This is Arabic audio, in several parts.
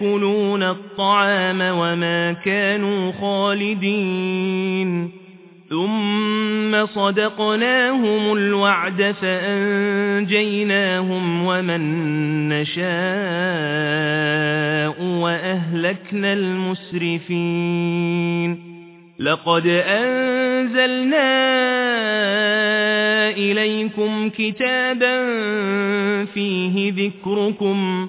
يأكلون الطعام وما كانوا خالدين. ثم صدقناهم الوعد فأنجيناهم ومن نشاء وأهلكنا المسرفين. لقد أنزلنا إليكم كتابا فيه ذكركم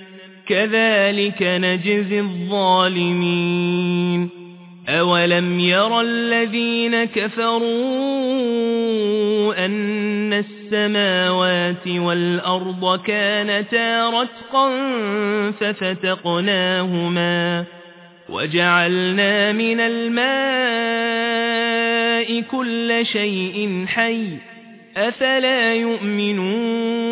كذلك نجزي الظالمين. أولم يرى الذين كفروا أن السماوات والأرض كانتا رتقا ففتقناهما وجعلنا من الماء كل شيء حي أفلا يؤمنون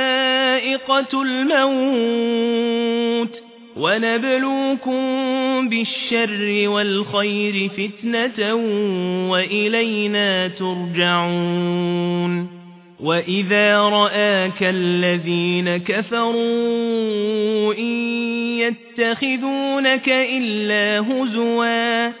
ذائقة الموت ونبلوكم بالشر والخير فتنة وإلينا ترجعون وإذا رآك الذين كفروا إن يتخذونك إلا هزواً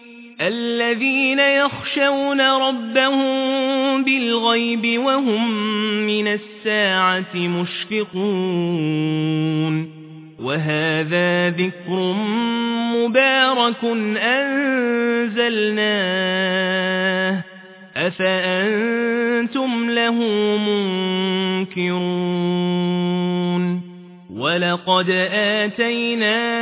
الذين يخشون ربهم بالغيب وهم من الساعة مشفقون وهذا ذكر مبارك أنزلناه أفأنتم له منكرون ولقد آتينا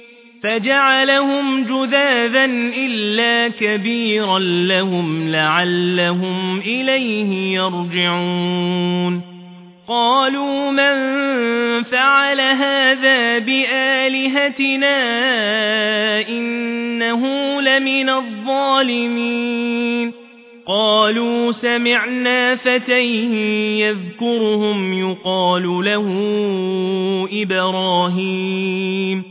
فجعلهم جذاذا إلا كبيرا لهم لعلهم إليه يرجعون. قالوا من فعل هذا بآلهتنا إنه لمن الظالمين. قالوا سمعنا فتى يذكرهم يقال له إبراهيم.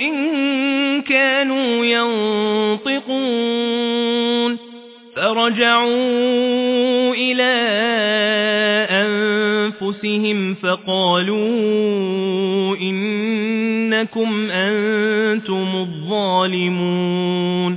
إن كانوا ينطقون فرجعوا إلى أنفسهم فقالوا إنكم أنتم الظالمون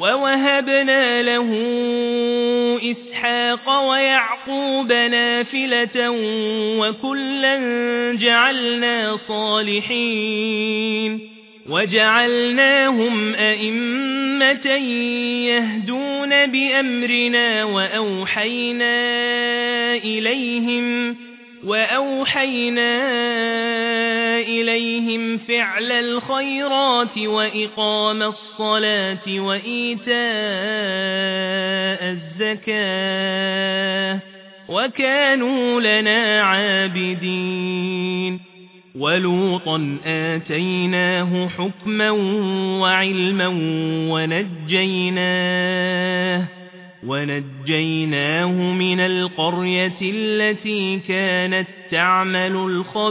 ووهبنا له إسحاق ويعقوب نافلة وكلا جعلنا صالحين وجعلناهم أئمة يهدون بأمرنا وأوحينا إليهم وأوحينا إليهم فعل الخيرات وإقام الصلاة وإيتاء الزكاة وكانوا لنا عابدين. ولوطا آتيناه حكما وعلما ونجيناه ونجيناه من القرية التي كانت تعمل الخبائث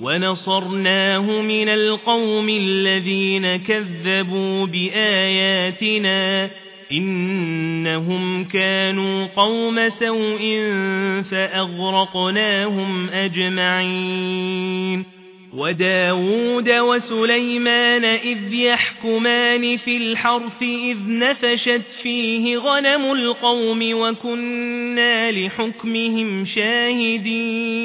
ونصرناه من القوم الذين كذبوا بآياتنا إنهم كانوا قوم سوء فأغرقناهم أجمعين وداود وسليمان إذ يحكمان في الحرث إذ نفشت فيه غنم القوم وكنا لحكمهم شاهدين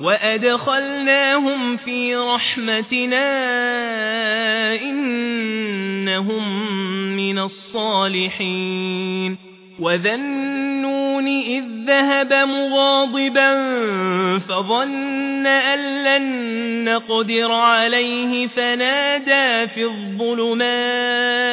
وأدخلناهم في رحمتنا إنهم من الصالحين وذا النون إذ ذهب مغاضبا فظن أن لن نقدر عليه فنادى في الظلمات